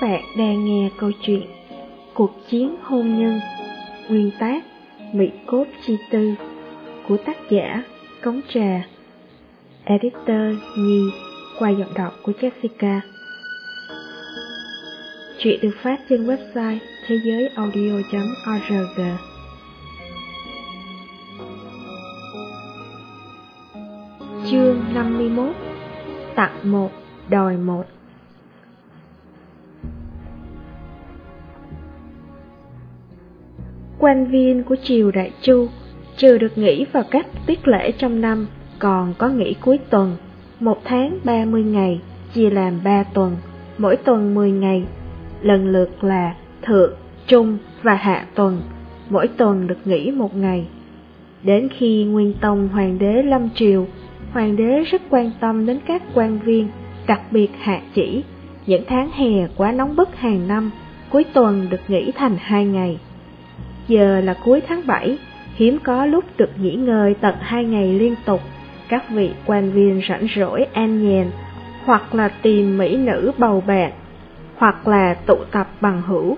bạn đang nghe câu chuyện Cuộc chiến hôn nhân Nguyên tác Mỹ cốt chi tư Của tác giả Cống Trà. Editor Nhi Qua giọng đọc của Jessica. Chuyện được phát trên website thế giới audio.org Chương 51 Tặng một, đòi một. Quan viên của triều Đại Chu trừ được nghỉ vào các tiết lễ trong năm, còn có nghỉ cuối tuần, một tháng 30 ngày, chia làm 3 tuần, mỗi tuần 10 ngày, lần lượt là thượng, trung và hạ tuần, mỗi tuần được nghỉ một ngày. Đến khi Nguyên Tông Hoàng đế lâm triều, Hoàng đế rất quan tâm đến các quan viên, đặc biệt hạ chỉ, những tháng hè quá nóng bức hàng năm, cuối tuần được nghỉ thành hai ngày. Giờ là cuối tháng 7, hiếm có lúc được nghỉ ngơi tận hai ngày liên tục. Các vị quan viên rảnh rỗi an nhàn, hoặc là tìm mỹ nữ bầu bạn, hoặc là tụ tập bằng hữu,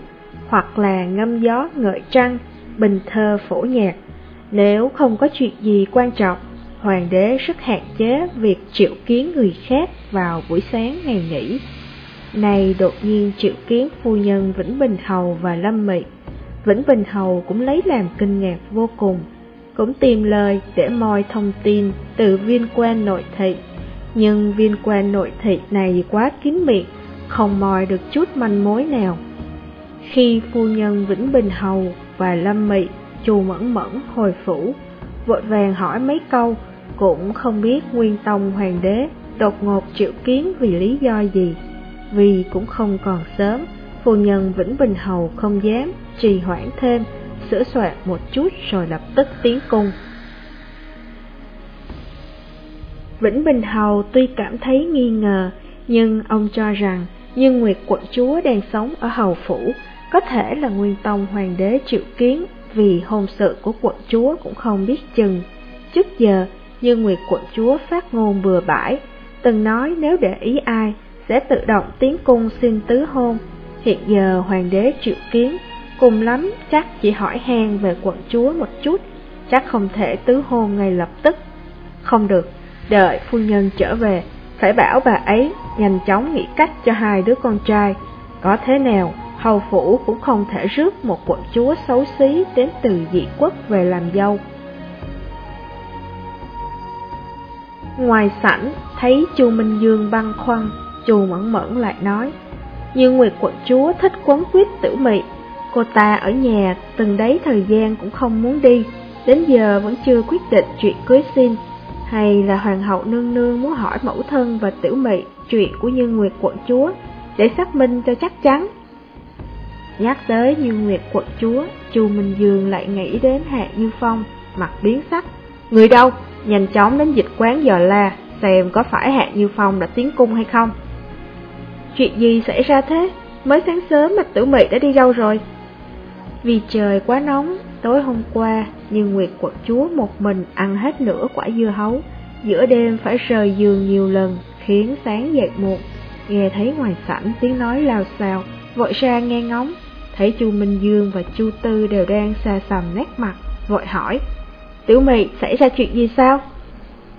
hoặc là ngâm gió ngợi trăng, bình thơ phổ nhạc. Nếu không có chuyện gì quan trọng, hoàng đế rất hạn chế việc triệu kiến người khác vào buổi sáng ngày nghỉ. Này đột nhiên triệu kiến phu nhân Vĩnh Bình Hầu và Lâm Mị Vĩnh Bình Hầu cũng lấy làm kinh ngạc vô cùng, cũng tìm lời để moi thông tin từ viên quan nội thị. Nhưng viên quan nội thị này quá kín miệng, không moi được chút manh mối nào. Khi phu nhân Vĩnh Bình Hầu và Lâm Mị chù mẫn mẫn hồi phủ, vội vàng hỏi mấy câu, cũng không biết Nguyên Tông Hoàng đế đột ngột triệu kiến vì lý do gì, vì cũng không còn sớm Phu nhân Vĩnh Bình Hầu không dám trì hoãn thêm, sửa soạn một chút rồi lập tức tiến cung. Vĩnh Bình Hầu tuy cảm thấy nghi ngờ, nhưng ông cho rằng Như Nguyệt quận chúa đang sống ở Hầu Phủ, có thể là Nguyên Tông Hoàng đế triệu kiến vì hôn sự của quận chúa cũng không biết chừng. Trước giờ, Như Nguyệt quận chúa phát ngôn bừa bãi, từng nói nếu để ý ai sẽ tự động tiến cung xin tứ hôn, Hiện giờ hoàng đế triệu kiến, cùng lắm chắc chỉ hỏi han về quận chúa một chút, chắc không thể tứ hôn ngay lập tức. Không được, đợi phu nhân trở về, phải bảo bà ấy nhanh chóng nghĩ cách cho hai đứa con trai. Có thế nào, hầu phủ cũng không thể rước một quận chúa xấu xí đến từ dị quốc về làm dâu. Ngoài sảnh, thấy chu Minh Dương băng khoăn, chu Mẫn Mẫn lại nói, nhưng Nguyệt quận chúa thích quấn quyết tử mị Cô ta ở nhà từng đấy thời gian cũng không muốn đi, Đến giờ vẫn chưa quyết định chuyện cưới xin, Hay là hoàng hậu nương nương muốn hỏi mẫu thân và tiểu mị Chuyện của Như Nguyệt quận chúa Để xác minh cho chắc chắn Nhắc tới Như Nguyệt quận chúa, Chu Minh Dương lại nghĩ đến Hạ Như Phong, Mặt biến sắc Người đâu? Nhanh chóng đến dịch quán dò la, Xem có phải Hạ Như Phong đã tiến cung hay không Chuyện gì xảy ra thế? Mới sáng sớm mà tử mị đã đi đâu rồi? Vì trời quá nóng, tối hôm qua, nhưng Nguyệt quận chúa một mình ăn hết nửa quả dưa hấu, giữa đêm phải rời giường nhiều lần, khiến sáng dậy muộn. Nghe thấy ngoài sảnh tiếng nói lao xào vội ra nghe ngóng, thấy chu Minh Dương và chu Tư đều đang xa sầm nét mặt, vội hỏi, Tiểu mị xảy ra chuyện gì sao?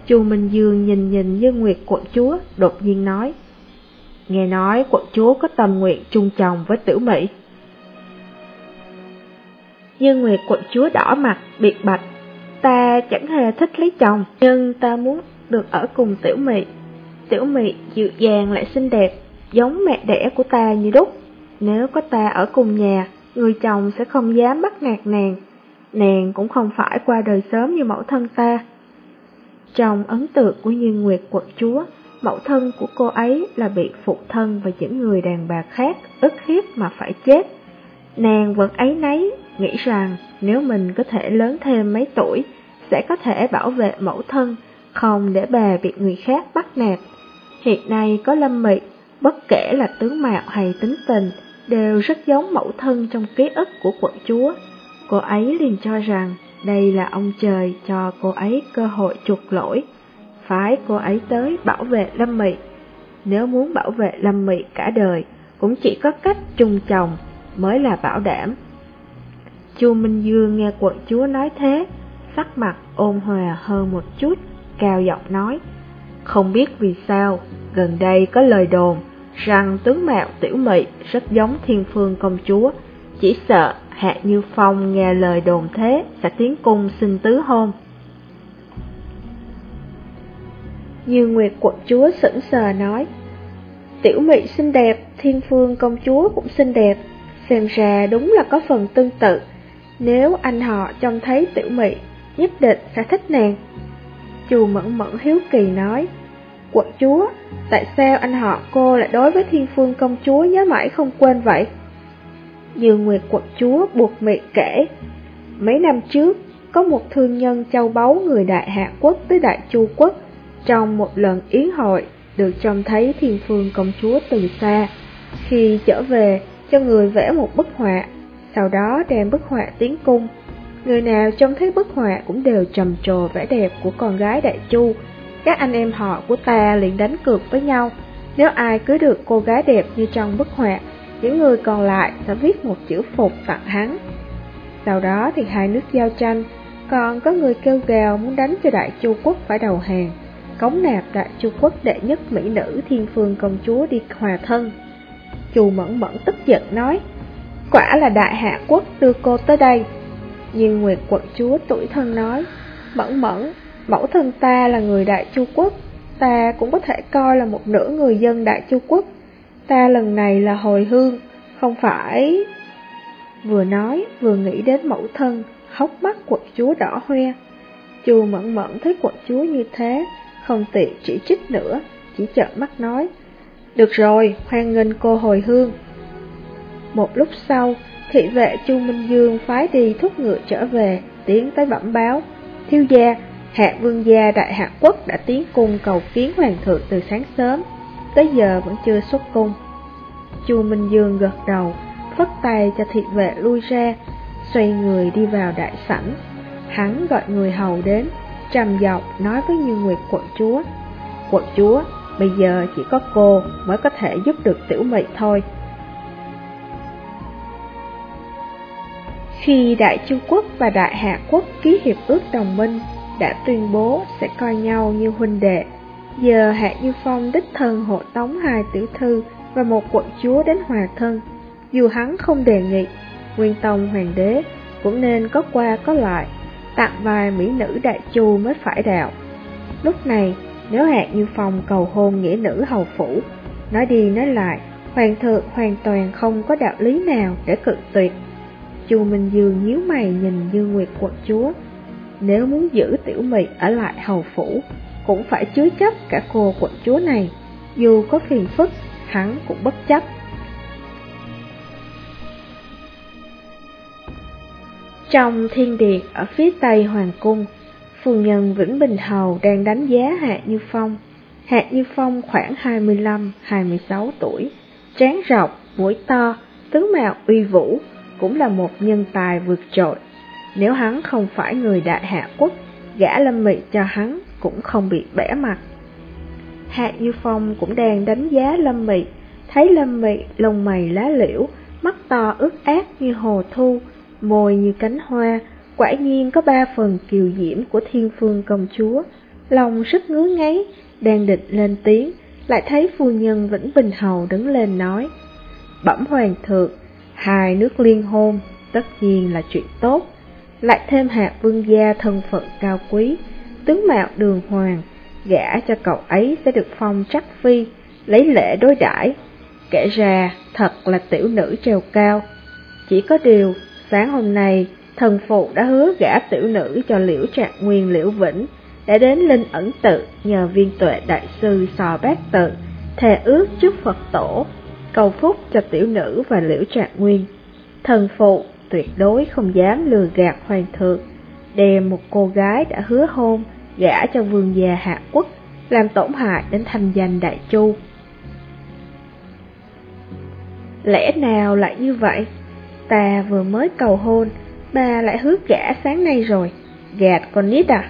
chu Minh Dương nhìn nhìn như Nguyệt quận chúa, đột nhiên nói, Nghe nói quận chúa có tâm nguyện chung chồng với Tiểu Mỹ. Như Nguyệt quận chúa đỏ mặt, biệt bạch. Ta chẳng hề thích lấy chồng, nhưng ta muốn được ở cùng tiểu mị. Tiểu mị dịu dàng lại xinh đẹp, giống mẹ đẻ của ta như đúc. Nếu có ta ở cùng nhà, người chồng sẽ không dám bắt nạt nàng. Nàng cũng không phải qua đời sớm như mẫu thân ta. Trong ấn tượng của Như Nguyệt quận chúa, mẫu thân của cô ấy là bị phụ thân và những người đàn bà khác ức hiếp mà phải chết. Nàng vẫn ấy nấy, nghĩ rằng nếu mình có thể lớn thêm mấy tuổi, sẽ có thể bảo vệ mẫu thân, không để bà bị người khác bắt nạt. Hiện nay có lâm mị, bất kể là tướng mạo hay tính tình, đều rất giống mẫu thân trong ký ức của quận chúa. Cô ấy liền cho rằng đây là ông trời cho cô ấy cơ hội chuộc lỗi phái cô ấy tới bảo vệ Lâm Mị. Nếu muốn bảo vệ Lâm Mị cả đời, cũng chỉ có cách chung chồng mới là bảo đảm. Chu Minh Dương nghe quận chúa nói thế, sắc mặt ôn hòa hơn một chút, cao giọng nói, không biết vì sao, gần đây có lời đồn rằng tướng mạo tiểu mị rất giống thiên phương công chúa, chỉ sợ Hạ Như Phong nghe lời đồn thế sẽ tiến cung xin tứ hôn. Như Nguyệt quận chúa sững sờ nói, tiểu mị xinh đẹp, thiên phương công chúa cũng xinh đẹp, xem ra đúng là có phần tương tự. Nếu anh họ trông thấy tiểu mị, nhất định sẽ thích nàng. Chù mẫn mẫn hiếu kỳ nói, quận chúa, tại sao anh họ cô lại đối với thiên phương công chúa nhớ mãi không quên vậy? Dương Nguyệt quận chúa buộc miệng kể, mấy năm trước, có một thương nhân châu báu người Đại Hạ Quốc tới Đại Chu Quốc, trong một lần yến hội, được trông thấy thiên phương công chúa từ xa. Khi trở về, cho người vẽ một bức họa, sau đó đem bức họa tiến cung. Người nào trông thấy bức họa cũng đều trầm trồ vẻ đẹp của con gái Đại Chu. Các anh em họ của ta liền đánh cược với nhau, nếu ai cưới được cô gái đẹp như trong bức họa, những người còn lại sẽ viết một chữ phục tặng hắn. Sau đó thì hai nước giao tranh, còn có người kêu gào muốn đánh cho Đại Chu Quốc phải đầu hàng, cống nạp Đại Chu Quốc đệ nhất mỹ nữ thiên phương công chúa đi hòa thân. Chu Mẫn Mẫn tức giận nói, quả là Đại Hạ Quốc đưa cô tới đây. Nhưng Nguyệt quận chúa tuổi thân nói, Mẫn Mẫn, mẫu thân ta là người Đại Chu Quốc, ta cũng có thể coi là một nửa người dân Đại Chu Quốc ta lần này là hồi hương, không phải... Vừa nói, vừa nghĩ đến mẫu thân, hốc mắt quận chúa đỏ hoe. Chu mẫn mẫn thấy quận chúa như thế, không tiện chỉ trích nữa, chỉ trợn mắt nói. Được rồi, hoan nghênh cô hồi hương. Một lúc sau, thị vệ Chu Minh Dương phái đi thúc ngựa trở về, tiến tới bẩm báo. Thiếu gia, hạ vương gia đại hạ quốc đã tiến cung cầu kiến hoàng thượng từ sáng sớm tới giờ vẫn chưa xuất cung. Chu Minh Dương gật đầu, phất tay cho thị vệ lui ra, xoay người đi vào đại sảnh. Hắn gọi người hầu đến, trầm giọng nói với Như Nguyệt quận chúa. Quận chúa, bây giờ chỉ có cô mới có thể giúp được tiểu mị thôi. Khi Đại Chu Quốc và Đại Hạ Quốc ký hiệp ước đồng minh, đã tuyên bố sẽ coi nhau như huynh đệ Giờ Hạ Như Phong đích thân hộ tống hai tiểu thư và một quận chúa đến hòa thân. Dù hắn không đề nghị, Nguyên Tông Hoàng đế cũng nên có qua có lại, tặng vài mỹ nữ đại chu mới phải đạo. Lúc này, nếu Hạ Như Phong cầu hôn nghĩa nữ hầu phủ, nói đi nói lại, Hoàng thượng hoàn toàn không có đạo lý nào để cự tuyệt. Chu Minh Dương nhíu mày nhìn Như Nguyệt quận chúa, nếu muốn giữ tiểu mị ở lại hầu phủ, cũng phải chứa chấp cả cô quận chúa này, dù có phiền phức, hắn cũng bất chấp. Trong thiên điện ở phía tây hoàng cung, phu nhân Vĩnh Bình Hầu đang đánh giá Hạ Như Phong. Hạ Như Phong khoảng 25-26 tuổi, trán rộng, mũi to, tướng mạo uy vũ, cũng là một nhân tài vượt trội. Nếu hắn không phải người đại hạ quốc, gã lâm mị cho hắn cũng không bị bẻ mặt. Hạ Như Phong cũng đang đánh giá Lâm Mị, thấy Lâm Mị lông mày lá liễu, mắt to ướt át như hồ thu, môi như cánh hoa, quả nhiên có ba phần kiều diễm của thiên phương công chúa. Lòng rất ngứa ngáy, đang định lên tiếng, lại thấy phu nhân Vĩnh Bình Hầu đứng lên nói. Bẩm hoàng thượng, hai nước liên hôn, tất nhiên là chuyện tốt, lại thêm hạ vương gia thân phận cao quý, tướng mạo đường hoàng, gả cho cậu ấy sẽ được phong trắc phi, lấy lễ đối đãi. Kể ra, thật là tiểu nữ trèo cao. Chỉ có điều, sáng hôm nay, thần phụ đã hứa gả tiểu nữ cho liễu trạng nguyên liễu vĩnh, đã đến linh ẩn tự nhờ viên tuệ đại sư sò bát tự, thề ước trước Phật tổ, cầu phúc cho tiểu nữ và liễu trạng nguyên. Thần phụ tuyệt đối không dám lừa gạt hoàng thượng, đem một cô gái đã hứa hôn gả cho vương gia hạ quốc, làm tổn hại đến thanh danh đại chu. Lẽ nào lại như vậy? Ta vừa mới cầu hôn, bà lại hứa gả sáng nay rồi, gạt con nít à?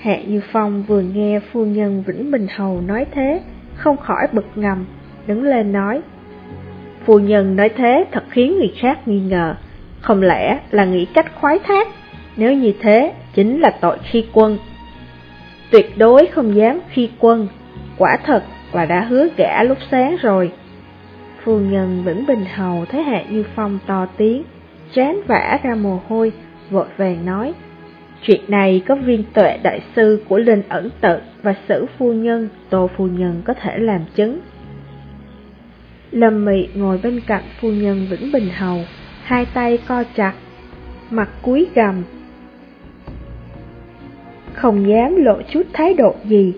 Hạ Như Phong vừa nghe phu nhân Vĩnh Bình Hầu nói thế, không khỏi bực ngầm, đứng lên nói. Phu nhân nói thế thật khiến người khác nghi ngờ, không lẽ là nghĩ cách khoái thác, nếu như thế chính là tội khi quân. Tuyệt đối không dám khi quân, quả thật là đã hứa gã lúc sáng rồi. Phu nhân Vĩnh Bình Hầu thấy Hạ Như Phong to tiếng, chán vã ra mồ hôi, vội vàng nói. Chuyện này có viên tuệ đại sư của Linh ẩn tự và sử phu nhân, tô phu nhân có thể làm chứng. Lâm Mị ngồi bên cạnh phu nhân Vĩnh Bình Hầu, hai tay co chặt, mặt cúi gầm. Không dám lộ chút thái độ gì,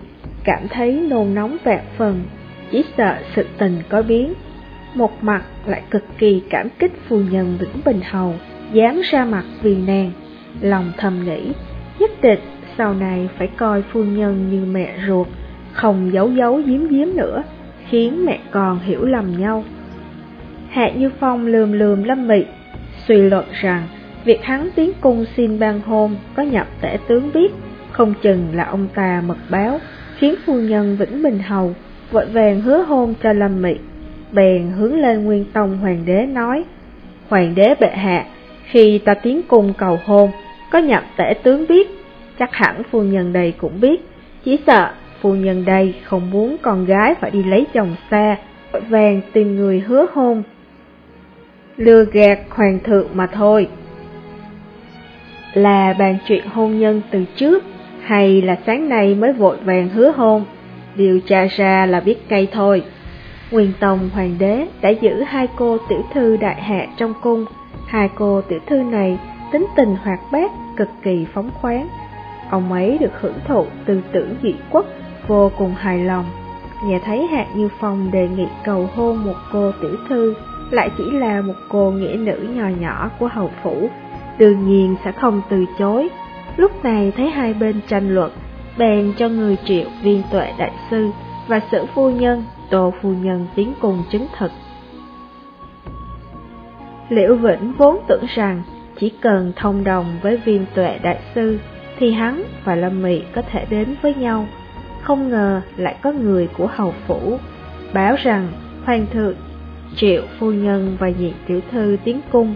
cảm thấy nôn nóng vẹn phần, chỉ sợ sự tình có biến. Một mặt lại cực kỳ cảm kích phu nhân Vĩnh Bình Hầu, dám ra mặt vì nàng, lòng thầm nghĩ, nhất định sau này phải coi phu nhân như mẹ ruột, không giấu giấu giếm giếm nữa, khiến mẹ con hiểu lầm nhau. Hạ Như Phong lườm lườm Lâm Mị, suy luận rằng việc hắn tiến cung xin ban hôn có nhập tể tướng biết, không chừng là ông ta mật báo, khiến phu nhân Vĩnh Bình Hầu vội vàng hứa hôn cho Lâm Mị. Bèn hướng lên Nguyên Tông Hoàng đế nói, Hoàng đế bệ hạ, khi ta tiến cung cầu hôn, có nhập tể tướng biết, chắc hẳn phu nhân đây cũng biết, chỉ sợ phu nhân đây không muốn con gái phải đi lấy chồng xa, vội vàng tìm người hứa hôn. Lừa gạt hoàng thượng mà thôi. Là bàn chuyện hôn nhân từ trước, hay là sáng nay mới vội vàng hứa hôn, điều tra ra là biết cây thôi. Nguyên Tông Hoàng đế đã giữ hai cô tiểu thư đại hạ trong cung, hai cô tiểu thư này tính tình hoạt bát, cực kỳ phóng khoáng. Ông ấy được hưởng thụ tư tưởng dị quốc, vô cùng hài lòng. Nghe thấy Hạ Như Phong đề nghị cầu hôn một cô tiểu thư, lại chỉ là một cô nghĩa nữ nhỏ nhỏ của hầu phủ, đương nhiên sẽ không từ chối. Lúc này thấy hai bên tranh luận, bèn cho người triệu viên tuệ đại sư và sử phu nhân, tô phu nhân tiến cùng chứng thực. Liễu Vĩnh vốn tưởng rằng chỉ cần thông đồng với viên tuệ đại sư thì hắn và Lâm Mị có thể đến với nhau. Không ngờ lại có người của hầu phủ báo rằng hoàng thượng triệu phu nhân và nhị tiểu thư tiến cung.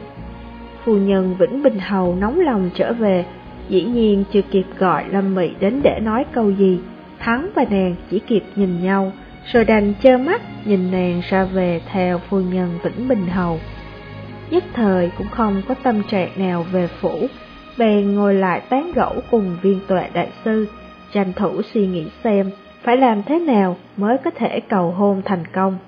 Phu nhân Vĩnh Bình Hầu nóng lòng trở về, dĩ nhiên chưa kịp gọi Lâm Mị đến để nói câu gì. Hắn và nàng chỉ kịp nhìn nhau, rồi đành trơ mắt nhìn nàng ra về theo phu nhân Vĩnh Bình Hầu nhất thời cũng không có tâm trạng nào về phủ, bèn ngồi lại tán gẫu cùng viên tuệ đại sư, tranh thủ suy nghĩ xem phải làm thế nào mới có thể cầu hôn thành công.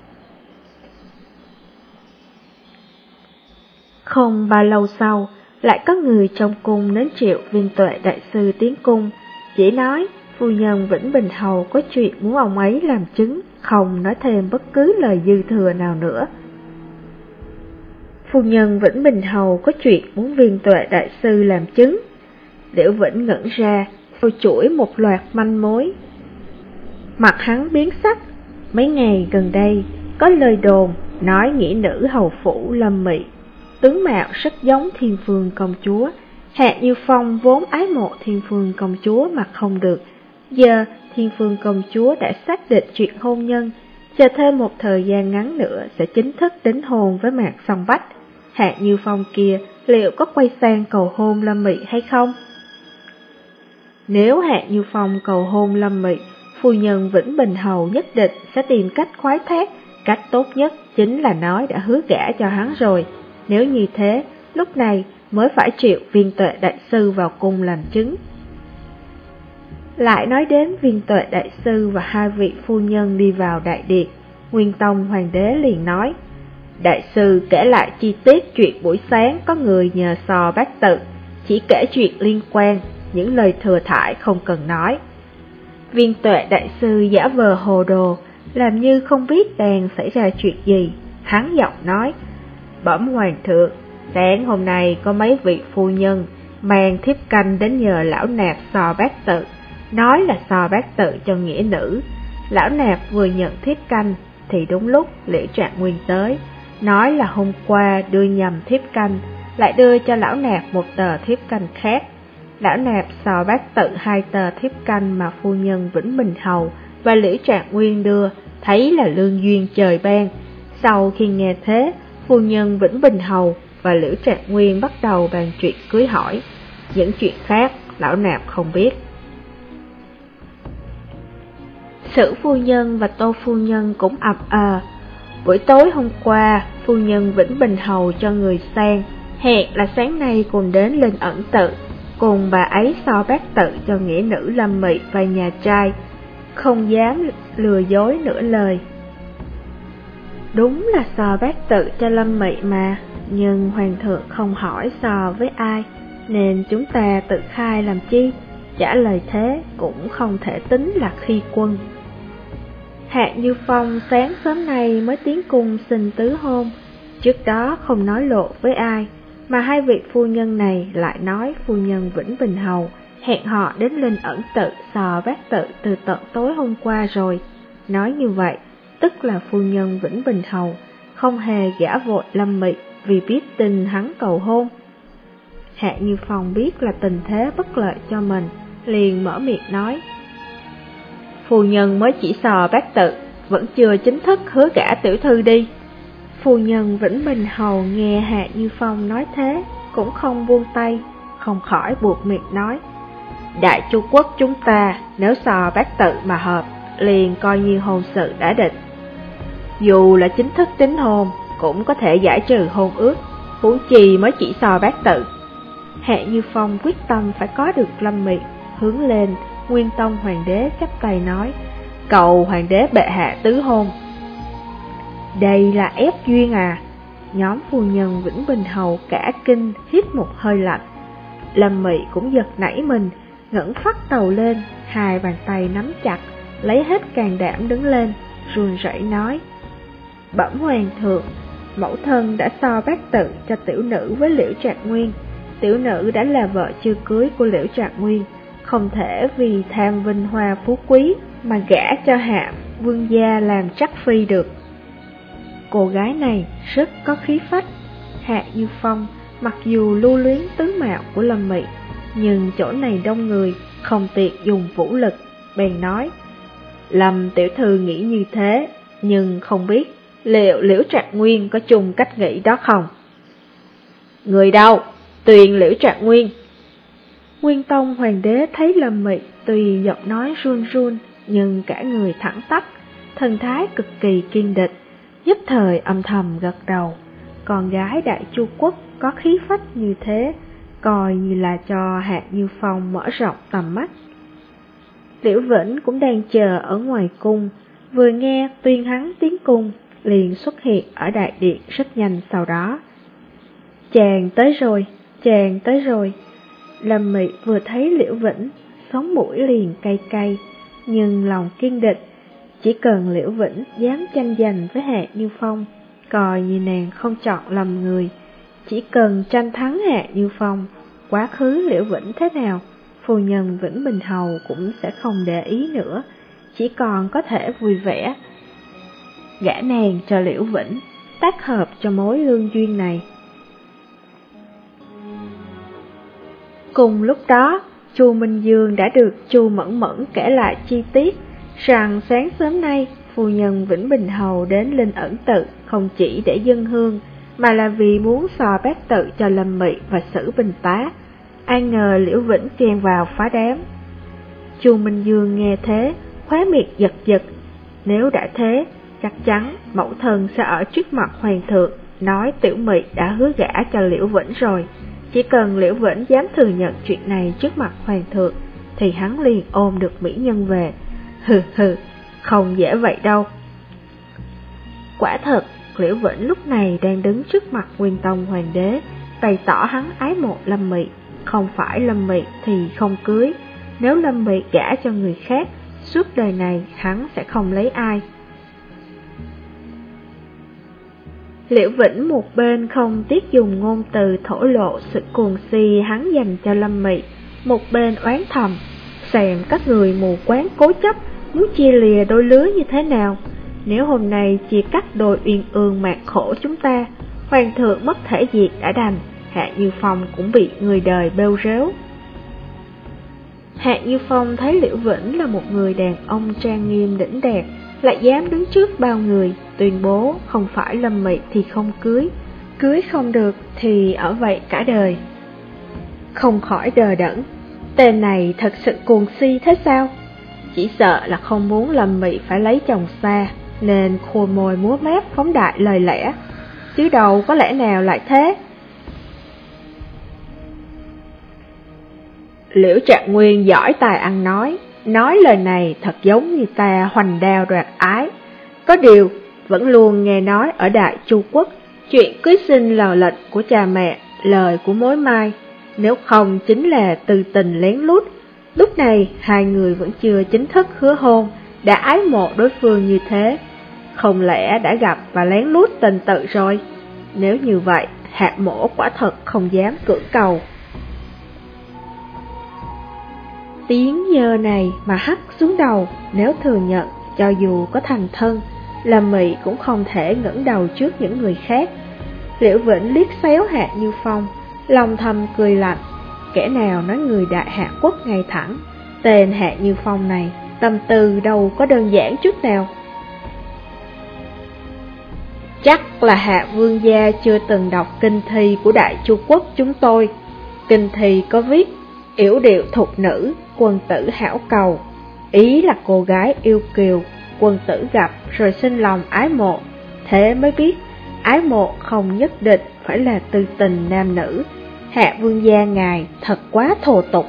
Không bao lâu sau, lại có người trong cung đến triệu viên tuệ đại sư tiến cung, chỉ nói phu nhân Vĩnh Bình Hầu có chuyện muốn ông ấy làm chứng, không nói thêm bất cứ lời dư thừa nào nữa. Phu nhân Vĩnh Bình Hầu có chuyện muốn viên tuệ đại sư làm chứng. Liễu Vĩnh ngẩn ra, phôi chuỗi một loạt manh mối. Mặt hắn biến sắc, mấy ngày gần đây có lời đồn nói nghĩa nữ hầu phủ lâm mị. Tướng mạo rất giống thiên phương công chúa, Hạ Như Phong vốn ái mộ thiên phương công chúa mà không được. Giờ thiên phương công chúa đã xác định chuyện hôn nhân, chờ thêm một thời gian ngắn nữa sẽ chính thức đính hôn với mạc song bách. Hạ Như Phong kia liệu có quay sang cầu hôn Lâm Mị hay không? Nếu Hạ Như Phong cầu hôn Lâm Mị, phu nhân Vĩnh Bình Hầu nhất định sẽ tìm cách khoái thác, cách tốt nhất chính là nói đã hứa gả cho hắn rồi. Nếu như thế, lúc này mới phải triệu viên tuệ đại sư vào cung làm chứng. Lại nói đến viên tuệ đại sư và hai vị phu nhân đi vào đại điện, Nguyên Tông Hoàng đế liền nói, Đại sư kể lại chi tiết chuyện buổi sáng có người nhờ sò bác tự, chỉ kể chuyện liên quan, những lời thừa thải không cần nói. Viên tuệ đại sư giả vờ hồ đồ, làm như không biết đang xảy ra chuyện gì, hắn giọng nói, bẩm hoàng thượng, sáng hôm nay có mấy vị phu nhân mang thiếp canh đến nhờ lão nạp sò bác tự, nói là sò bác tự cho nghĩa nữ. Lão nạp vừa nhận thiếp canh thì đúng lúc lễ trạng nguyên tới, nói là hôm qua đưa nhầm thiếp canh, lại đưa cho lão nạp một tờ thiếp canh khác. Lão nạp sò bác tự hai tờ thiếp canh mà phu nhân Vĩnh Bình Hầu và Lữ Trạng Nguyên đưa, thấy là lương duyên trời ban. Sau khi nghe thế, phu nhân Vĩnh Bình Hầu và Liễu trạng Nguyên bắt đầu bàn chuyện cưới hỏi. Những chuyện khác, lão nạp không biết. Sử phu nhân và tô phu nhân cũng ập ờ. Buổi tối hôm qua, phu nhân Vĩnh Bình Hầu cho người sang, hẹn là sáng nay cùng đến lên ẩn tự, cùng bà ấy so bác tự cho nghĩa nữ Lâm Mị và nhà trai, không dám lừa dối nửa lời. Đúng là so bác tự cho Lâm Mị mà, nhưng Hoàng thượng không hỏi so với ai, nên chúng ta tự khai làm chi, trả lời thế cũng không thể tính là khi quân. Hạ Như Phong sáng sớm nay mới tiến cung xin tứ hôn, trước đó không nói lộ với ai, mà hai vị phu nhân này lại nói phu nhân Vĩnh Bình Hầu hẹn họ đến linh ẩn tự sò bát tự từ tận tối hôm qua rồi. Nói như vậy, tức là phu nhân Vĩnh Bình Hầu không hề giả vội lâm mị vì biết tin hắn cầu hôn. Hạ Như Phong biết là tình thế bất lợi cho mình, liền mở miệng nói. Phu nhân mới chỉ sò bác tự, vẫn chưa chính thức hứa gả tiểu thư đi. Phu nhân Vĩnh Bình Hầu nghe Hạ Như Phong nói thế, cũng không buông tay, không khỏi buộc miệng nói. Đại chu quốc chúng ta, nếu sò bác tự mà hợp, liền coi như hôn sự đã định. Dù là chính thức tính hôn, cũng có thể giải trừ hôn ước, huống chi mới chỉ sò bác tự. Hạ Như Phong quyết tâm phải có được lâm miệng hướng lên, Nguyên Tông Hoàng đế chắp tay nói, cầu Hoàng đế bệ hạ tứ hôn. Đây là ép duyên à? Nhóm phu nhân Vĩnh Bình Hầu cả kinh hít một hơi lạnh. Lâm Mị cũng giật nảy mình, ngẩng phát tàu lên, hai bàn tay nắm chặt, lấy hết càng đảm đứng lên, run rẩy nói. Bẩm hoàng thượng, mẫu thân đã so bác tự cho tiểu nữ với liễu trạc nguyên. Tiểu nữ đã là vợ chưa cưới của liễu trạc nguyên, không thể vì tham vinh hoa phú quý mà gả cho hạ vương gia làm chắc phi được. Cô gái này rất có khí phách, hạ như phong, mặc dù lưu luyến tướng mạo của Lâm Mị, nhưng chỗ này đông người, không tiện dùng vũ lực, bèn nói. Lâm tiểu thư nghĩ như thế, nhưng không biết liệu liễu Trạng nguyên có chung cách nghĩ đó không? Người đâu? Tuyền liễu Trạng nguyên. Nguyên Tông Hoàng đế thấy Lâm Mị tùy giọng nói run run, nhưng cả người thẳng tắp, thần thái cực kỳ kiên định, nhất thời âm thầm gật đầu. Con gái đại chu quốc có khí phách như thế, coi như là cho Hạ Như Phong mở rộng tầm mắt. Liễu Vĩnh cũng đang chờ ở ngoài cung, vừa nghe tuyên hắn tiến cung, liền xuất hiện ở đại điện rất nhanh sau đó. Chàng tới rồi, chàng tới rồi. Lâm Mị vừa thấy Liễu Vĩnh, sống mũi liền cay cay, nhưng lòng kiên định, chỉ cần Liễu Vĩnh dám tranh giành với Hạ Như Phong, coi như nàng không chọn lầm người, chỉ cần tranh thắng Hạ Như Phong, quá khứ Liễu Vĩnh thế nào, phu nhân Vĩnh Bình Hầu cũng sẽ không để ý nữa, chỉ còn có thể vui vẻ. Gã nàng cho Liễu Vĩnh, tác hợp cho mối lương duyên này. Cùng lúc đó, Chu Minh Dương đã được Chu Mẫn Mẫn kể lại chi tiết rằng sáng sớm nay phu nhân Vĩnh Bình Hầu đến Linh ẩn tự không chỉ để dân hương mà là vì muốn sò bát tự cho Lâm Mị và Sử Bình Tá. Ai ngờ Liễu Vĩnh chen vào phá đám. Chu Minh Dương nghe thế, khóe miệng giật giật. Nếu đã thế, chắc chắn mẫu thân sẽ ở trước mặt hoàng thượng, nói tiểu mị đã hứa gả cho Liễu Vĩnh rồi. Chỉ cần Liễu Vĩnh dám thừa nhận chuyện này trước mặt hoàng thượng, thì hắn liền ôm được mỹ nhân về. Hừ hừ, không dễ vậy đâu. Quả thật, Liễu Vĩnh lúc này đang đứng trước mặt Nguyên Tông Hoàng đế, bày tỏ hắn ái mộ Lâm Mị, không phải Lâm Mị thì không cưới, nếu Lâm Mị gả cho người khác, suốt đời này hắn sẽ không lấy ai. Liễu Vĩnh một bên không tiếc dùng ngôn từ thổ lộ sự cuồng si hắn dành cho Lâm Mị, một bên oán thầm, xem các người mù quán cố chấp muốn chia lìa đôi lứa như thế nào. Nếu hôm nay chia cắt đôi uyên ương mạc khổ chúng ta, hoàng thượng mất thể diệt đã đành, hạ như phong cũng bị người đời bêu rếu. Hạ Như Phong thấy Liễu Vĩnh là một người đàn ông trang nghiêm đỉnh đẹp, lại dám đứng trước bao người, tuyên bố không phải Lâm Mị thì không cưới, cưới không được thì ở vậy cả đời. Không khỏi đờ đẫn, tên này thật sự cuồng si thế sao? Chỉ sợ là không muốn Lâm Mị phải lấy chồng xa, nên khôi môi múa mép phóng đại lời lẽ. Chứ đầu có lẽ nào lại thế? Liễu Trạng Nguyên giỏi tài ăn nói, nói lời này thật giống như ta hoành đao đoạt ái. Có điều, vẫn luôn nghe nói ở Đại Chu Quốc, chuyện cưới sinh là lệnh của cha mẹ, lời của mối mai, nếu không chính là từ tình lén lút. Lúc này, hai người vẫn chưa chính thức hứa hôn, đã ái mộ đối phương như thế. Không lẽ đã gặp và lén lút tình tự rồi? Nếu như vậy, hạ mổ quả thật không dám cưỡng cầu. Tiếng giờ này mà hắt xuống đầu, nếu thừa nhận, cho dù có thành thân, Lâm Mị cũng không thể ngẩng đầu trước những người khác. Liễu Vĩnh liếc xéo Hạ Như Phong, lòng thầm cười lạnh, kẻ nào nói người đại hạ quốc ngay thẳng, tên Hạ Như Phong này, tâm tư đâu có đơn giản chút nào. Chắc là Hạ Vương Gia chưa từng đọc kinh thi của Đại Chu Quốc chúng tôi. Kinh thi có viết, yểu điệu thục nữ, quân tử hảo cầu. Ý là cô gái yêu kiều, quân tử gặp rồi sinh lòng ái mộ. Thế mới biết, ái mộ không nhất định phải là tư tình nam nữ. Hạ vương gia ngài thật quá thô tục.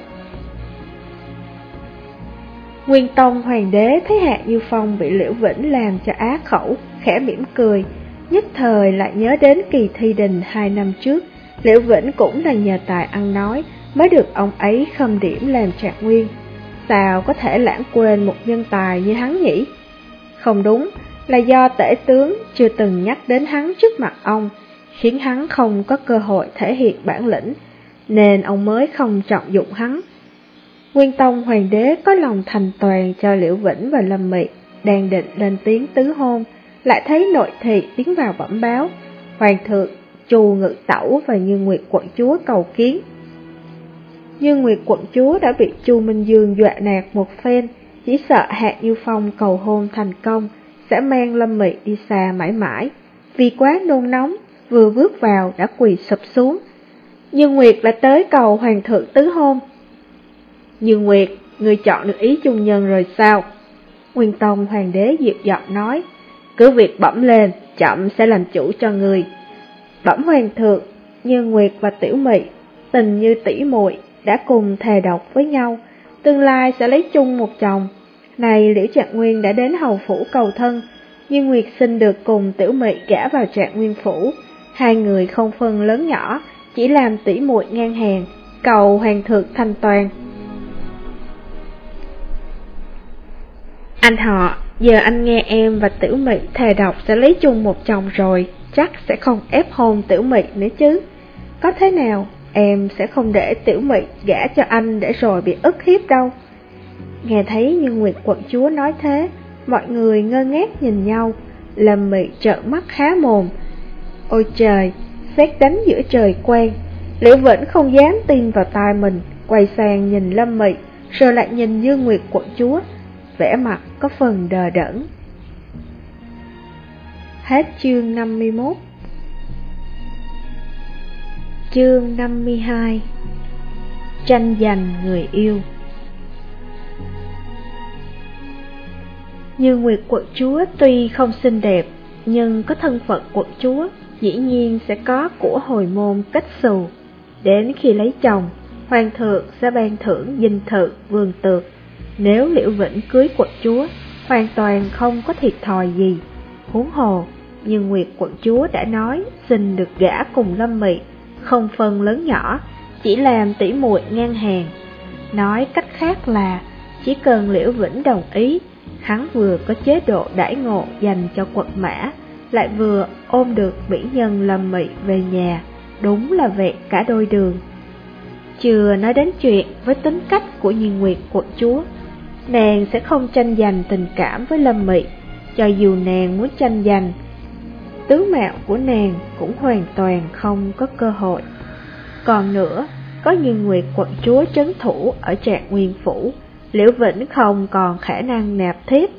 Nguyên Tông Hoàng đế thấy Hạ Như Phong bị Liễu Vĩnh làm cho á khẩu, khẽ mỉm cười, nhất thời lại nhớ đến kỳ thi đình hai năm trước, Liễu Vĩnh cũng là nhờ tài ăn nói, mới được ông ấy khâm điểm làm trạng nguyên. Sao có thể lãng quên một nhân tài như hắn nhỉ? Không đúng, là do tể tướng chưa từng nhắc đến hắn trước mặt ông, khiến hắn không có cơ hội thể hiện bản lĩnh, nên ông mới không trọng dụng hắn. Nguyên Tông Hoàng đế có lòng thành toàn cho Liễu Vĩnh và Lâm Mị, đang định lên tiếng tứ hôn, lại thấy nội thị tiến vào bẩm báo, Hoàng thượng, Chu Ngự Tẩu và Như Nguyệt quận chúa cầu kiến. Như Nguyệt quận chúa đã bị Chu Minh Dương dọa nạt một phen, chỉ sợ Hạ Như Phong cầu hôn thành công, sẽ mang Lâm Mị đi xa mãi mãi. Vì quá nôn nóng, vừa bước vào đã quỳ sụp xuống. Như Nguyệt đã tới cầu Hoàng thượng tứ hôn. Như Nguyệt, người chọn được ý chung nhân rồi sao? Nguyên Tông Hoàng đế dịu giọng nói, cứ việc bẩm lên, chậm sẽ làm chủ cho người. Bẩm Hoàng thượng, Như Nguyệt và Tiểu Mị, tình như tỷ muội đã cùng thề độc với nhau, tương lai sẽ lấy chung một chồng. Này Liễu Trạng Nguyên đã đến hầu phủ cầu thân, Như Nguyệt xin được cùng Tiểu Mị gả vào Trạng Nguyên phủ. Hai người không phân lớn nhỏ, chỉ làm tỷ muội ngang hàng, cầu hoàng thượng thanh toàn. Anh họ, giờ anh nghe em và Tiểu Mị thề độc sẽ lấy chung một chồng rồi, chắc sẽ không ép hôn Tiểu Mị nữa chứ. Có thế nào, em sẽ không để Tiểu Mị gả cho anh để rồi bị ức hiếp đâu. Nghe thấy như Nguyệt quận chúa nói thế, mọi người ngơ ngác nhìn nhau, làm Mị trợn mắt khá mồm. Ôi trời, xét đánh giữa trời quen, Liễu Vĩnh không dám tin vào tai mình, quay sang nhìn Lâm Mị, rồi lại nhìn Như Nguyệt quận chúa, vẻ mặt có phần đờ đẫn. Hết chương 51 Chương 52 Tranh giành người yêu. Như Nguyệt quận chúa tuy không xinh đẹp, nhưng có thân phận quận chúa, dĩ nhiên sẽ có của hồi môn cách xù. Đến khi lấy chồng, hoàng thượng sẽ ban thưởng dinh thự vườn tược. Nếu Liễu Vĩnh cưới quận chúa, hoàn toàn không có thiệt thòi gì. Huống hồ, nhưng Nguyệt quận chúa đã nói xin được gả cùng Lâm Mị, không phân lớn nhỏ, chỉ làm tỉ muội ngang hàng. Nói cách khác là, chỉ cần Liễu Vĩnh đồng ý, hắn vừa có chế độ đãi ngộ dành cho quận mã, lại vừa ôm được mỹ nhân Lâm Mị về nhà, đúng là vẹn cả đôi đường. Chưa nói đến chuyện với tính cách của Nhiên Nguyệt quận chúa, nàng sẽ không tranh giành tình cảm với Lâm Mị, cho dù nàng muốn tranh giành. Tướng mạo của nàng cũng hoàn toàn không có cơ hội. Còn nữa, có Nhiên Nguyệt quận chúa trấn thủ ở trạng nguyên phủ, Liễu Vĩnh không còn khả năng nạp thiếp.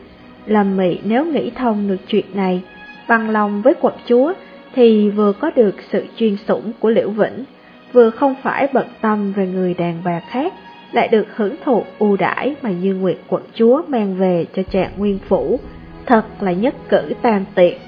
Lâm Mị nếu nghĩ thông được chuyện này, bằng lòng với quận chúa, thì vừa có được sự chuyên sủng của Liễu Vĩnh, vừa không phải bận tâm về người đàn bà khác, lại được hưởng thụ ưu đãi mà Như Nguyệt quận chúa mang về cho trạng nguyên phủ, thật là nhất cử tam tiện.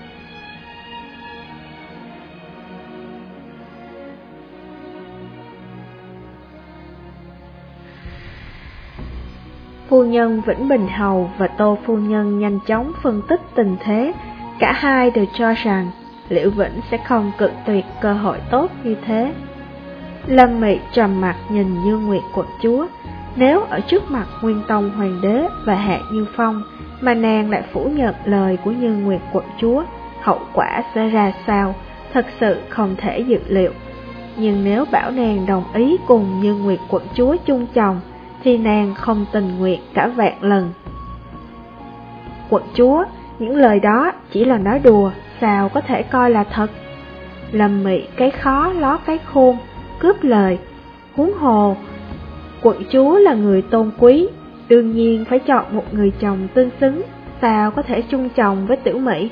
Phu nhân Vĩnh Bình Hầu và Tô Phu Nhân nhanh chóng phân tích tình thế, cả hai đều cho rằng Liễu Vĩnh sẽ không cự tuyệt cơ hội tốt như thế. Lâm Mị trầm mặt nhìn Như Nguyệt quận chúa, nếu ở trước mặt Nguyên Tông Hoàng đế và Hạ Như Phong mà nàng lại phủ nhận lời của Như Nguyệt quận chúa, hậu quả sẽ ra sao, thật sự không thể dự liệu. Nhưng nếu bảo nàng đồng ý cùng Như Nguyệt quận chúa chung chồng, thì nàng không tình nguyện cả vạn lần. Quận chúa, những lời đó chỉ là nói đùa, sao có thể coi là thật? Lâm mị cái khó ló cái khôn, cướp lời, huống hồ. Quận chúa là người tôn quý, đương nhiên phải chọn một người chồng tương xứng, sao có thể chung chồng với tiểu mỹ.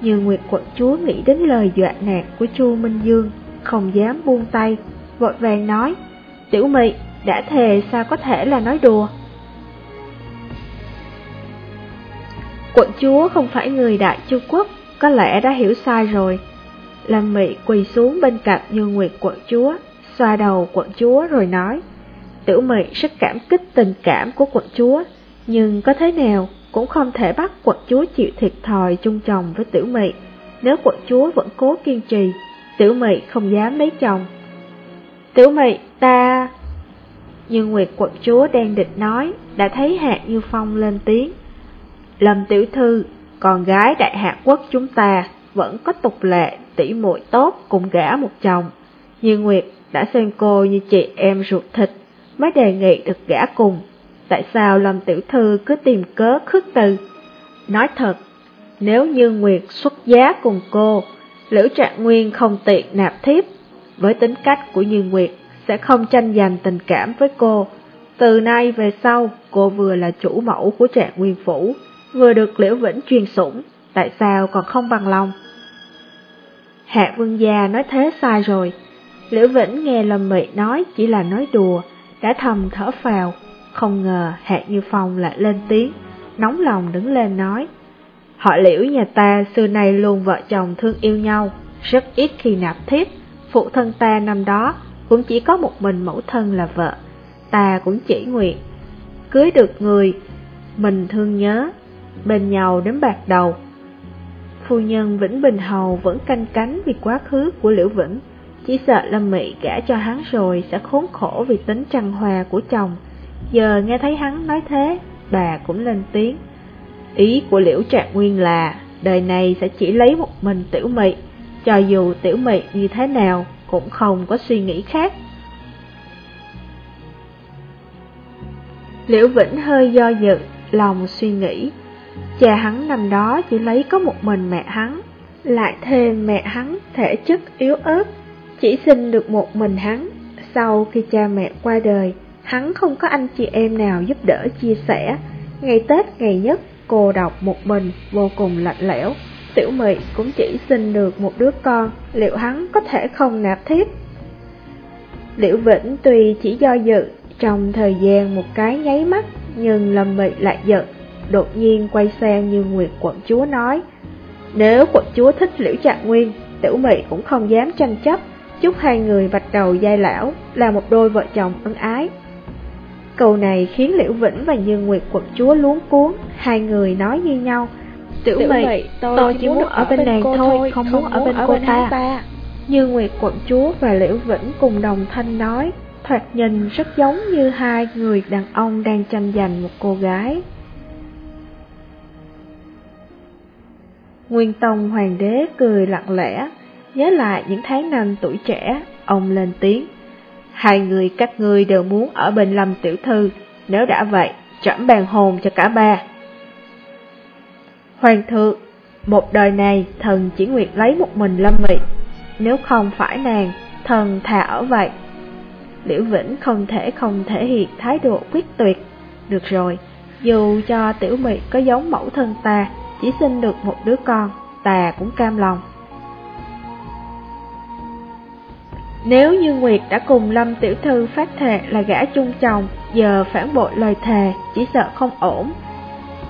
Như Nguyệt quận chúa nghĩ đến lời dọa nạt của Chu Minh Dương, không dám buông tay, vội vàng nói, tiểu mỹ, đã thề sao có thể là nói đùa. Quận chúa không phải người đại chu quốc, có lẽ đã hiểu sai rồi. Lâm Mị quỳ xuống bên cạnh Như Nguyệt quận chúa, xoa đầu quận chúa rồi nói, Tiểu Mị rất cảm kích tình cảm của quận chúa, nhưng có thế nào cũng không thể bắt quận chúa chịu thiệt thòi chung chồng với Tiểu Mị. Nếu quận chúa vẫn cố kiên trì, Tiểu Mị không dám lấy chồng. Tiểu Mị, ta... Nhưng Nguyệt quận chúa đang định nói, đã thấy Hạ Như Phong lên tiếng. Lâm tiểu thư, con gái đại hạ quốc chúng ta vẫn có tục lệ tỷ muội tốt cùng gả một chồng. Như Nguyệt đã xem cô như chị em ruột thịt, mới đề nghị được gả cùng. Tại sao Lâm tiểu thư cứ tìm cớ khước từ? Nói thật, nếu như Nguyệt xuất giá cùng cô, Lữ Trạng Nguyên không tiện nạp thiếp. Với tính cách của Như Nguyệt, sẽ không tranh giành tình cảm với cô. Từ nay về sau, cô vừa là chủ mẫu của trạng nguyên phủ, vừa được Liễu Vĩnh truyền sủng, tại sao còn không bằng lòng? Hạ vương gia nói thế sai rồi. Liễu Vĩnh nghe Lâm Mị nói chỉ là nói đùa, đã thầm thở phào. Không ngờ Hạ Như Phong lại lên tiếng, nóng lòng đứng lên nói. Họ liễu nhà ta xưa nay luôn vợ chồng thương yêu nhau, rất ít khi nạp thiếp. Phụ thân ta năm đó cũng chỉ có một mình mẫu thân là vợ, ta cũng chỉ nguyện, cưới được người, mình thương nhớ, bên nhau đến bạc đầu. Phu nhân Vĩnh Bình Hầu vẫn canh cánh vì quá khứ của Liễu Vĩnh, chỉ sợ Lâm Mị gả cho hắn rồi sẽ khốn khổ vì tính trăng hòa của chồng. Giờ nghe thấy hắn nói thế, bà cũng lên tiếng. Ý của Liễu Trạng Nguyên là, đời này sẽ chỉ lấy một mình Tiểu Mị, cho dù Tiểu Mị như thế nào cũng không có suy nghĩ khác. Liễu Vĩnh hơi do dự, lòng suy nghĩ. Cha hắn năm đó chỉ lấy có một mình mẹ hắn, lại thêm mẹ hắn thể chất yếu ớt, chỉ sinh được một mình hắn. Sau khi cha mẹ qua đời, hắn không có anh chị em nào giúp đỡ chia sẻ. Ngày Tết ngày nhất, cô độc một mình, vô cùng lạnh lẽo. Tiểu Mị cũng chỉ sinh được một đứa con, liệu hắn có thể không nạp thiếp? Liễu Vĩnh tuy chỉ do dự trong thời gian một cái nháy mắt, nhưng Lâm Mị lại giận, đột nhiên quay sang như Nguyệt quận chúa nói. Nếu quận chúa thích Liễu Trạng Nguyên, Tiểu Mị cũng không dám tranh chấp, chúc hai người vạch đầu giai lão là một đôi vợ chồng ân ái. Câu này khiến Liễu Vĩnh và Như Nguyệt quận chúa luống cuốn, hai người nói như nhau, Tiểu mị, tôi, tôi chỉ muốn ở bên nàng thôi, không muốn ở bên cô ta. ta. Như Nguyệt quận chúa và Liễu Vĩnh cùng đồng thanh nói, thoạt nhìn rất giống như hai người đàn ông đang tranh giành một cô gái. Nguyên Tông Hoàng đế cười lặng lẽ, nhớ lại những tháng năm tuổi trẻ, ông lên tiếng. Hai người các ngươi đều muốn ở bên Lâm Tiểu Thư, nếu đã vậy, trẫm bàn hồn cho cả ba. Hoàng thượng, một đời này thần chỉ nguyện lấy một mình Lâm Mị, nếu không phải nàng, thần thà ở vậy. Liễu Vĩnh không thể không thể hiện thái độ quyết tuyệt. Được rồi, dù cho tiểu mị có giống mẫu thân ta, chỉ sinh được một đứa con, ta cũng cam lòng. Nếu như Nguyệt đã cùng Lâm Tiểu Thư phát thệ là gã chung chồng, giờ phản bội lời thề, chỉ sợ không ổn.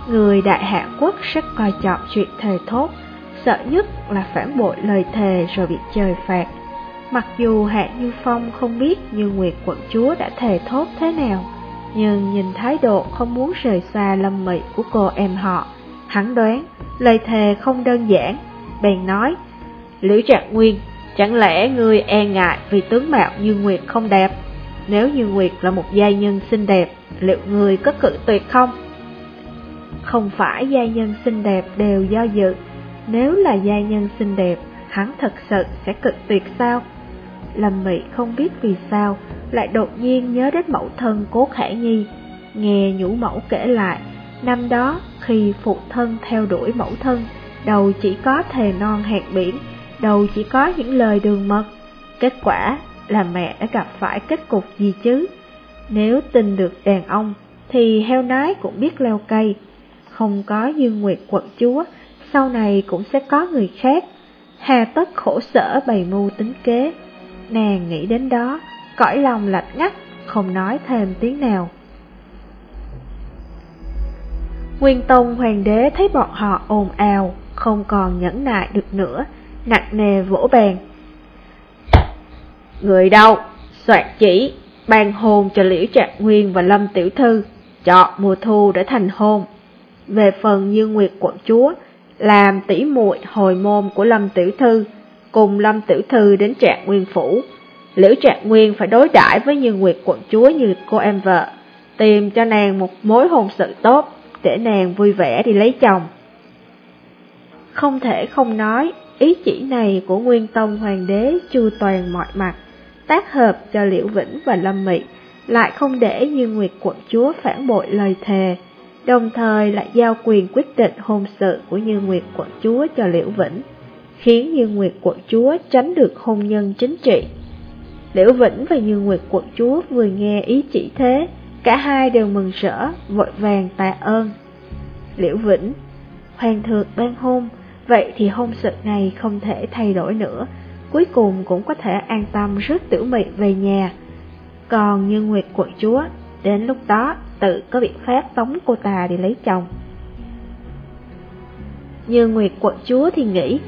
Người đại hạ quốc rất coi trọng chuyện thề thốt, sợ nhất là phản bội lời thề rồi bị trời phạt. Mặc dù Hạ Như Phong không biết Như Nguyệt quận chúa đã thề thốt thế nào, nhưng nhìn thái độ không muốn rời xa lâm mị của cô em họ, hắn đoán lời thề không đơn giản, bèn nói, Liễu Trạc Nguyên, chẳng lẽ ngươi e ngại vì tướng mạo Như Nguyệt không đẹp? Nếu Như Nguyệt là một giai nhân xinh đẹp, liệu người có cự tuyệt không? Không phải giai nhân xinh đẹp đều do dự, nếu là giai nhân xinh đẹp, hắn thật sự sẽ cực tuyệt sao? Lâm Mị không biết vì sao, lại đột nhiên nhớ đến mẫu thân cố khả nhi. Nghe nhũ mẫu kể lại, năm đó khi phụ thân theo đuổi mẫu thân, đầu chỉ có thề non hẹn biển, đầu chỉ có những lời đường mật. Kết quả là mẹ đã gặp phải kết cục gì chứ? Nếu tin được đàn ông, thì heo nái cũng biết leo cây. Không có Dương Nguyệt quận chúa, sau này cũng sẽ có người khác. Hà tất khổ sở bày mưu tính kế. Nàng nghĩ đến đó, cõi lòng lạnh ngắt, không nói thêm tiếng nào. Nguyên Tông Hoàng đế thấy bọn họ ồn ào, không còn nhẫn nại được nữa, nặng nề vỗ bàn. Người đâu? Soạn chỉ, ban hôn cho Liễu Trạng Nguyên và Lâm Tiểu Thư, chọn mùa thu để thành hôn. Về phần Như Nguyệt quận chúa, làm tỷ muội hồi môn của Lâm Tiểu Thư, cùng Lâm Tiểu Thư đến Trạng Nguyên Phủ. Liễu Trạng Nguyên phải đối đãi với Như Nguyệt quận chúa như cô em vợ, tìm cho nàng một mối hôn sự tốt, để nàng vui vẻ đi lấy chồng. Không thể không nói, ý chỉ này của Nguyên Tông Hoàng đế chu toàn mọi mặt, tác hợp cho Liễu Vĩnh và Lâm Mị, lại không để Như Nguyệt quận chúa phản bội lời thề, đồng thời lại giao quyền quyết định hôn sự của Như Nguyệt quận chúa cho Liễu Vĩnh, khiến Như Nguyệt quận chúa tránh được hôn nhân chính trị. Liễu Vĩnh và Như Nguyệt quận chúa vừa nghe ý chỉ thế, cả hai đều mừng rỡ, vội vàng tạ ơn. Liễu Vĩnh, Hoàng thượng ban hôn, vậy thì hôn sự này không thể thay đổi nữa, cuối cùng cũng có thể an tâm rước tiểu mị về nhà. Còn Như Nguyệt quận chúa, đến lúc đó tự có biện pháp tống cô ta đi lấy chồng. Như Nguyệt quận chúa thì nghĩ,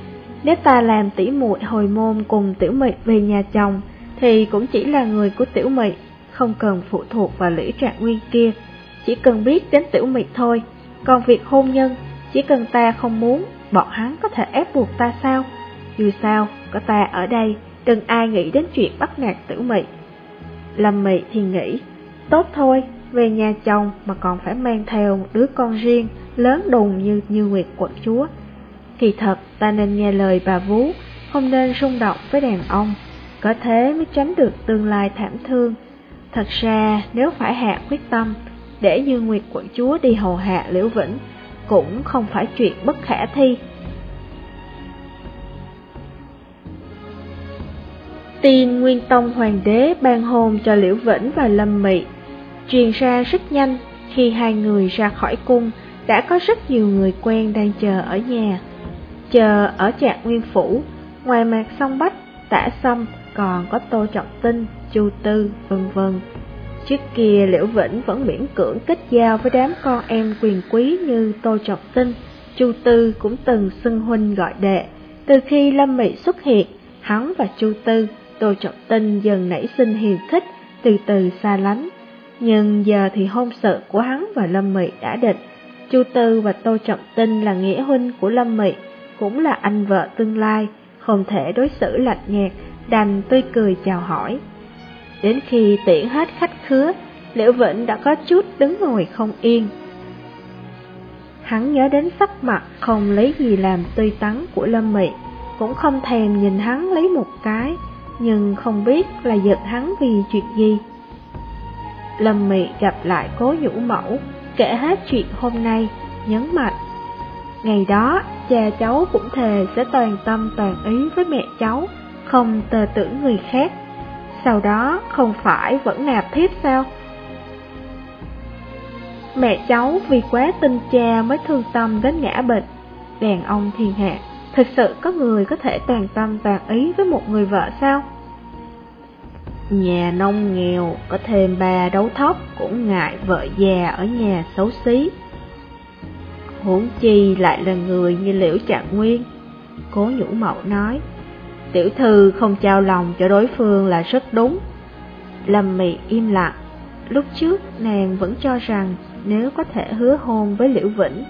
nếu ta làm tỷ muội hồi môn cùng tiểu mị về nhà chồng, thì cũng chỉ là người của tiểu mị, không cần phụ thuộc vào lễ trạng nguyên kia, chỉ cần biết đến tiểu mị thôi. Còn việc hôn nhân, chỉ cần ta không muốn, bọn hắn có thể ép buộc ta sao? Dù sao, có ta ở đây, đừng ai nghĩ đến chuyện bắt nạt tiểu mị. Lâm mị thì nghĩ, tốt thôi, về nhà chồng mà còn phải mang theo một đứa con riêng, lớn đùng như như Nguyệt quận chúa. Kỳ thật, ta nên nghe lời bà Vú, không nên xung động với đàn ông, có thế mới tránh được tương lai thảm thương. Thật ra, nếu phải hạ quyết tâm, để như Nguyệt quận chúa đi hầu hạ Liễu Vĩnh, cũng không phải chuyện bất khả thi. Tin Nguyên Tông Hoàng đế ban hôn cho Liễu Vĩnh và Lâm Mị truyền ra rất nhanh, khi hai người ra khỏi cung, đã có rất nhiều người quen đang chờ ở nhà. Chờ ở trạng nguyên phủ, ngoài mặt song bách, tả sâm, còn có tô trọng tinh, chu tư, vân vân. Trước kia Liễu Vĩnh vẫn miễn cưỡng kết giao với đám con em quyền quý như Tô Trọng Tinh, Chu Tư cũng từng xưng huynh gọi đệ. Từ khi Lâm Mị xuất hiện, hắn và Chu Tư, Tô Trọng Tinh dần nảy sinh hiền thích, từ từ xa lánh. Nhưng giờ thì hôn sự của hắn và Lâm Mị đã định. Chu Tư và Tô Trọng Tinh là nghĩa huynh của Lâm Mị, cũng là anh vợ tương lai, không thể đối xử lạnh nhạt, đành tươi cười chào hỏi. Đến khi tiễn hết khách khứa, Liễu Vĩnh đã có chút đứng ngồi không yên. Hắn nhớ đến sắc mặt không lấy gì làm tươi tắn của Lâm Mị, cũng không thèm nhìn hắn lấy một cái, nhưng không biết là giận hắn vì chuyện gì. Lâm Mị gặp lại cố nhũ mẫu, kể hết chuyện hôm nay, nhấn mạnh. Ngày đó, cha cháu cũng thề sẽ toàn tâm toàn ý với mẹ cháu, không tờ tưởng người khác sau đó không phải vẫn nạp thiếp sao? Mẹ cháu vì quá tin cha mới thương tâm đến ngã bệnh. Đàn ông thiên hạ, thật sự có người có thể toàn tâm toàn ý với một người vợ sao? Nhà nông nghèo có thêm ba đấu thóc cũng ngại vợ già ở nhà xấu xí. Huống chi lại là người như liễu trạng nguyên. Cố nhũ mậu nói, tiểu thư không trao lòng cho đối phương là rất đúng. Lâm mị im lặng, lúc trước nàng vẫn cho rằng nếu có thể hứa hôn với Liễu Vĩnh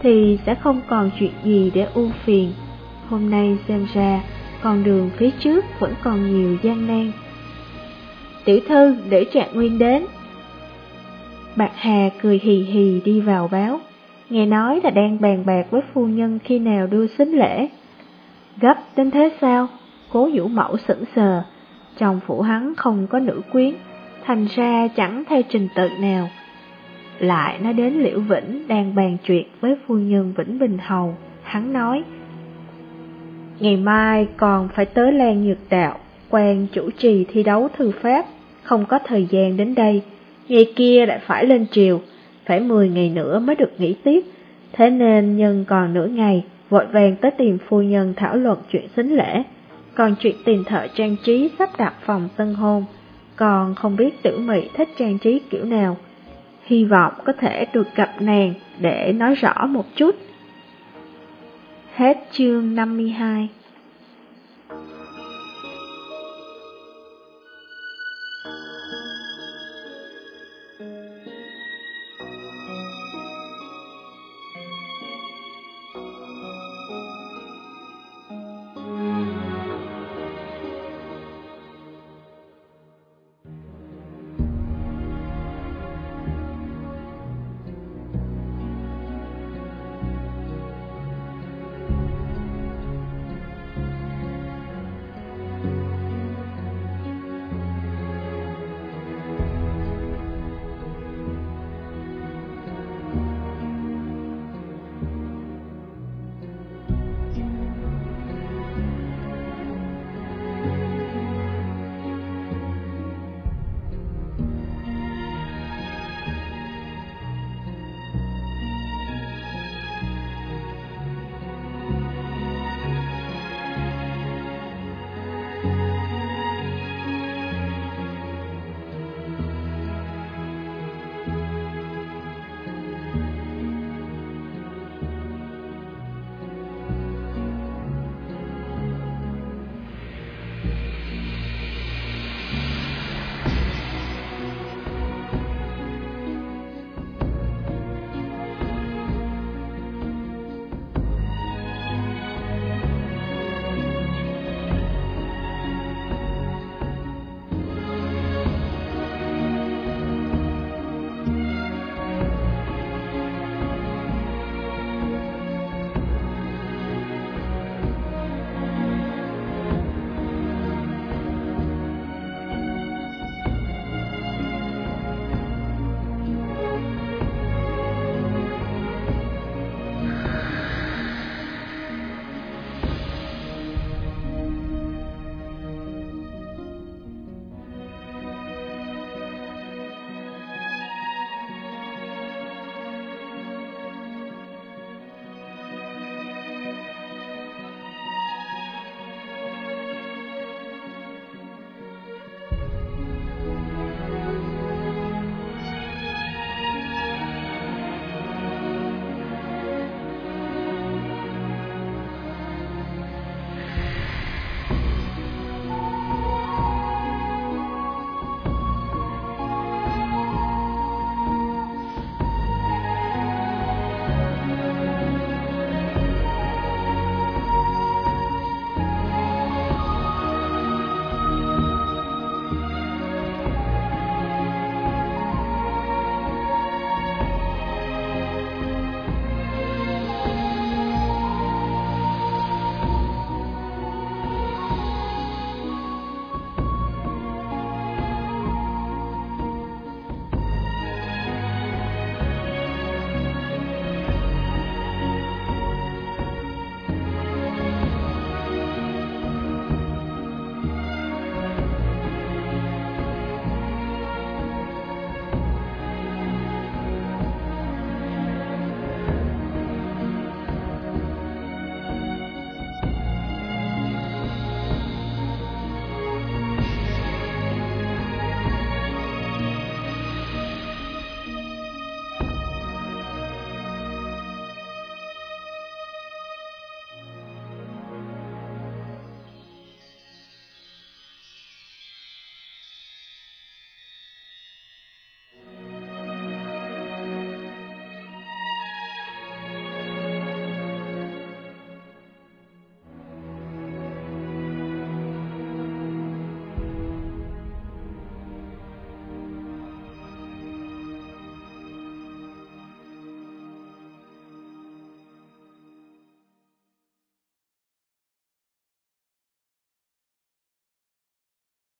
thì sẽ không còn chuyện gì để ưu phiền. Hôm nay xem ra, con đường phía trước vẫn còn nhiều gian nan. Tiểu thư để trạng nguyên đến. Bạc Hà cười hì hì đi vào báo, nghe nói là đang bàn bạc với phu nhân khi nào đưa xính lễ. Gấp đến thế sao? Cố vũ mẫu sững sờ, trong phủ hắn không có nữ quyến, thành ra chẳng theo trình tự nào. Lại nói đến Liễu Vĩnh đang bàn chuyện với phu nhân Vĩnh Bình Hầu, hắn nói Ngày mai còn phải tới Lan Nhược Đạo, quan chủ trì thi đấu thư pháp, không có thời gian đến đây, ngày kia lại phải lên triều, phải 10 ngày nữa mới được nghỉ tiếp, thế nên nhân còn nửa ngày, vội vàng tới tìm phu nhân thảo luận chuyện xính lễ, còn chuyện tìm thợ trang trí sắp đặt phòng tân hôn, còn không biết tử mị thích trang trí kiểu nào hy vọng có thể được gặp nàng để nói rõ một chút. Hết chương 52